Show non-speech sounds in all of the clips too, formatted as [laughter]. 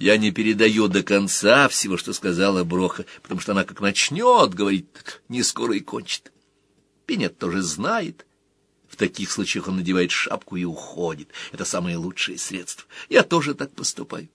Я не передаю до конца всего, что сказала Броха, потому что она как начнет говорить, так не скоро и кончит. Пинет тоже знает. В таких случаях он надевает шапку и уходит. Это самое лучшее средство. Я тоже так поступаю.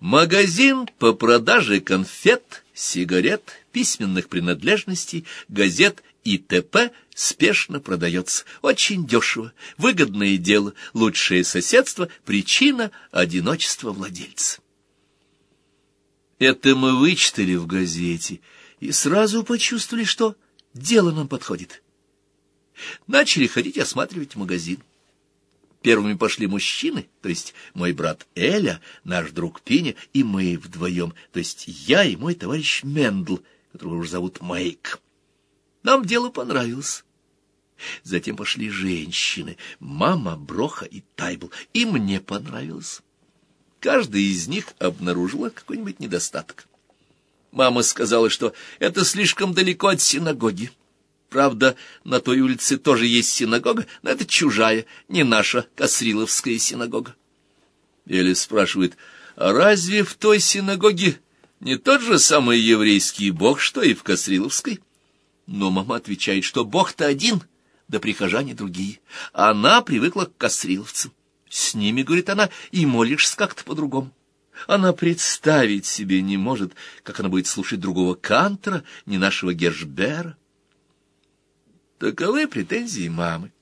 Магазин по продаже конфет, сигарет, письменных принадлежностей, газет и т.п. спешно продается. Очень дешево, выгодное дело, лучшее соседство, причина одиночества владельца. Это мы вычитали в газете и сразу почувствовали, что дело нам подходит. Начали ходить осматривать магазин. Первыми пошли мужчины, то есть мой брат Эля, наш друг Пиня и мы вдвоем, то есть я и мой товарищ Мендл, которого уже зовут Майк. Нам дело понравилось. Затем пошли женщины, мама, Броха и Тайбл, и мне понравилось. Каждая из них обнаружила какой-нибудь недостаток. Мама сказала, что это слишком далеко от синагоги. Правда, на той улице тоже есть синагога, но это чужая, не наша Касриловская синагога. Эли спрашивает, а разве в той синагоге не тот же самый еврейский бог, что и в Касриловской? Но мама отвечает, что бог-то один, да прихожане другие. Она привыкла к касриловцам. С ними, говорит она, и молишься как-то по-другому. Она представить себе не может, как она будет слушать другого Кантера, не нашего Гершбера. Таковы претензии мамы.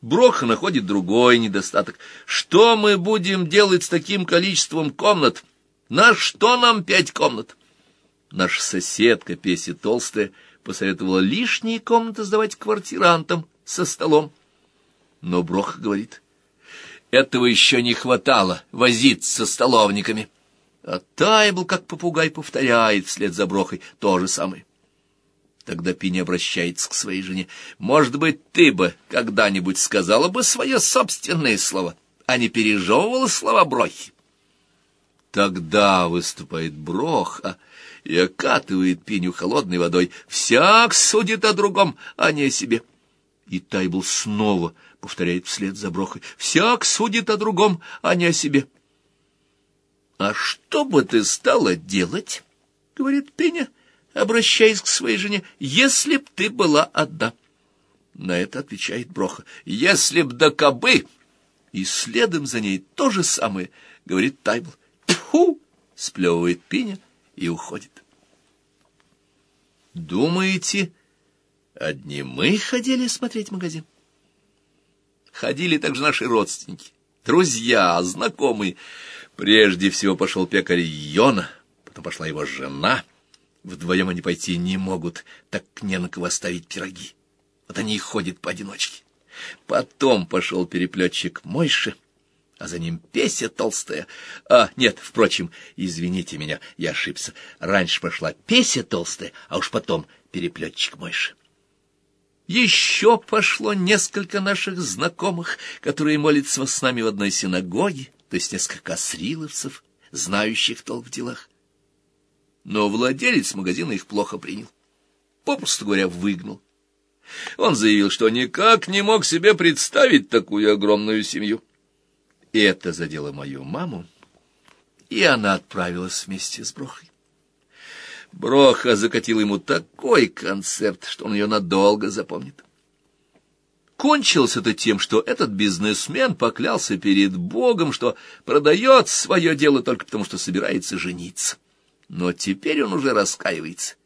Броха находит другой недостаток. Что мы будем делать с таким количеством комнат? На что нам пять комнат? Наша соседка, Песи Толстая, посоветовала лишние комнаты сдавать квартирантам со столом. Но Брох говорит, этого еще не хватало, возиться со столовниками. А Тайбл, как попугай, повторяет вслед за Брохой то же самое. Тогда Пини обращается к своей жене. «Может быть, ты бы когда-нибудь сказала бы свое собственное слово, а не пережевывала слова Брохи?» Тогда выступает Броха и окатывает Пиню холодной водой. «Всяк судит о другом, а не о себе». И Тайбл снова повторяет вслед за Брохой. «Всяк судит о другом, а не о себе». «А что бы ты стала делать?» — говорит Пиня. — обращаясь к своей жене, «если б ты была одна». На это отвечает Броха, «если б да кобы». И следом за ней то же самое, говорит Тайбл. «Тьфу!» — сплевывает Пиня и уходит. Думаете, одни мы ходили смотреть магазин? Ходили также наши родственники, друзья, знакомые. Прежде всего пошел пекарь Йона, потом пошла его жена — Вдвоем они пойти не могут, так не на кого оставить пироги. Вот они и ходят поодиночке. Потом пошел переплетчик Мойши, а за ним Песя толстая. А, нет, впрочем, извините меня, я ошибся. Раньше пошла Песя толстая, а уж потом переплетчик Мойши. Еще пошло несколько наших знакомых, которые молятся с нами в одной синагоге, то есть несколько осриловцев, знающих толк в делах но владелец магазина их плохо принял. Попросту говоря, выгнал. Он заявил, что никак не мог себе представить такую огромную семью. Это задело мою маму, и она отправилась вместе с Брохой. Броха закатил ему такой концерт, что он ее надолго запомнит. Кончилось это тем, что этот бизнесмен поклялся перед Богом, что продает свое дело только потому, что собирается жениться но теперь он уже раскаивается.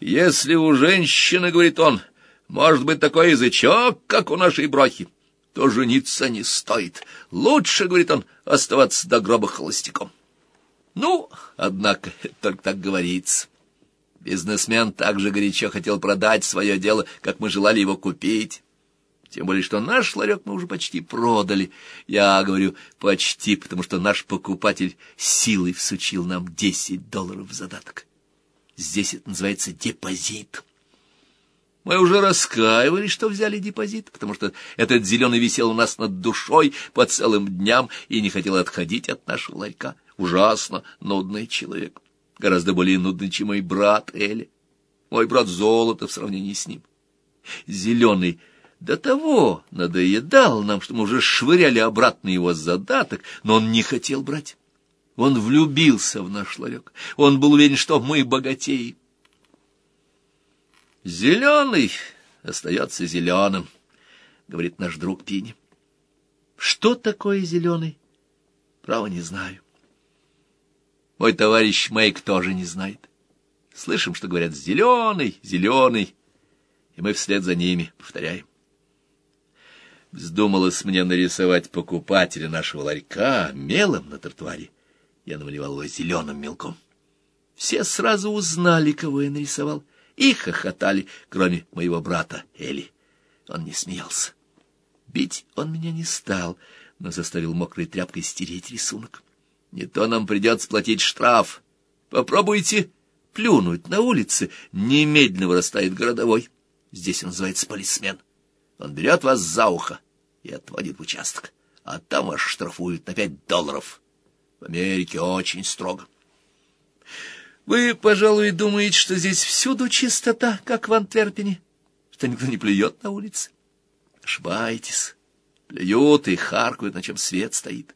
Если у женщины, говорит он, может быть такой язычок, как у нашей брохи, то жениться не стоит. Лучше, говорит он, оставаться до гроба холостяком. Ну, однако, [laughs] только так говорится. Бизнесмен также горячо хотел продать свое дело, как мы желали его купить. Тем более, что наш ларек мы уже почти продали. Я говорю «почти», потому что наш покупатель силой всучил нам десять долларов в задаток. Здесь это называется депозит. Мы уже раскаивались, что взяли депозит, потому что этот зеленый висел у нас над душой по целым дням и не хотел отходить от нашего ларька. Ужасно нудный человек. Гораздо более нудный, чем мой брат Эли. Мой брат золото в сравнении с ним. Зеленый до того надоедал нам, что мы уже швыряли обратно его задаток, но он не хотел брать. Он влюбился в наш ларек. Он был уверен, что мы богатеи. Зеленый остается зеленым, — говорит наш друг Пини. Что такое зеленый? Право не знаю. Мой товарищ Мэйк тоже не знает. Слышим, что говорят «зеленый, зеленый», и мы вслед за ними повторяем. Вздумалось мне нарисовать покупателя нашего ларька мелом на тротуаре. Я намалевал его зеленым мелком. Все сразу узнали, кого я нарисовал, и хохотали, кроме моего брата Эли. Он не смеялся. Бить он меня не стал, но заставил мокрой тряпкой стереть рисунок. Не то нам придется платить штраф. Попробуйте плюнуть на улице, немедленно вырастает городовой. Здесь он называется полисмен. Он берет вас за ухо и отводит в участок, а там вас штрафуют на пять долларов. В Америке очень строго. Вы, пожалуй, думаете, что здесь всюду чистота, как в Антверпене, что никто не плюет на улице? Ошибаетесь. Плюют и харкают, на чем свет стоит.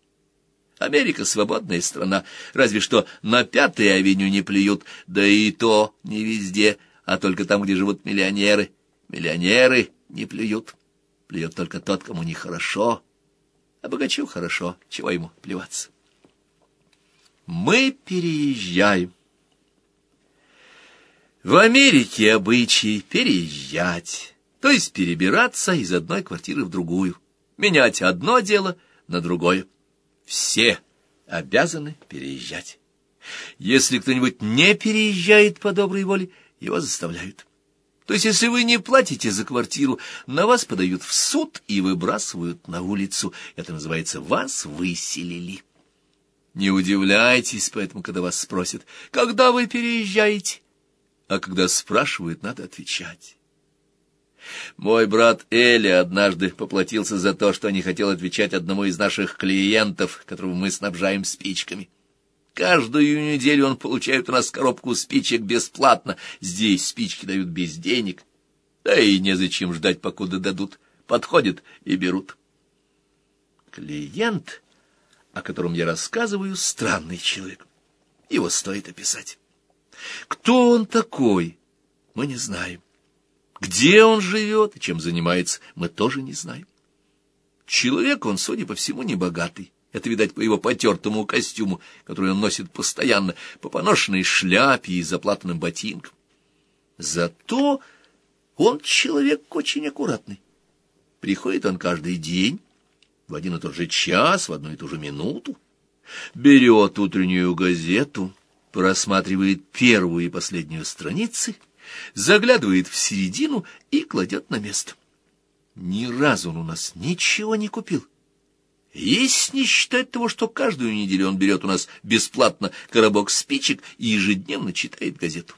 Америка — свободная страна, разве что на Пятой авеню не плюют, да и то не везде, а только там, где живут миллионеры. Миллионеры не плюют. Плюет только тот, кому нехорошо. А богачу хорошо, чего ему плеваться. Мы переезжаем. В Америке обычай переезжать, то есть перебираться из одной квартиры в другую, менять одно дело на другое. Все обязаны переезжать. Если кто-нибудь не переезжает по доброй воле, его заставляют. То есть, если вы не платите за квартиру, на вас подают в суд и выбрасывают на улицу. Это называется «вас выселили». Не удивляйтесь поэтому, когда вас спросят, когда вы переезжаете, а когда спрашивают, надо отвечать. Мой брат Эли однажды поплатился за то, что не хотел отвечать одному из наших клиентов, которого мы снабжаем спичками. Каждую неделю он получает у нас коробку спичек бесплатно. Здесь спички дают без денег. Да и незачем ждать, покуда дадут. Подходят и берут. Клиент, о котором я рассказываю, странный человек. Его стоит описать. Кто он такой, мы не знаем. Где он живет и чем занимается, мы тоже не знаем. Человек он, судя по всему, не богатый. Это, видать, по его потертому костюму, который он носит постоянно, по поношенной шляпе и заплатанным ботинкам. Зато он человек очень аккуратный. Приходит он каждый день, в один и тот же час, в одну и ту же минуту, берет утреннюю газету, просматривает первую и последнюю страницы — заглядывает в середину и кладет на место. Ни разу он у нас ничего не купил. Есть не считать того, что каждую неделю он берет у нас бесплатно коробок спичек и ежедневно читает газету.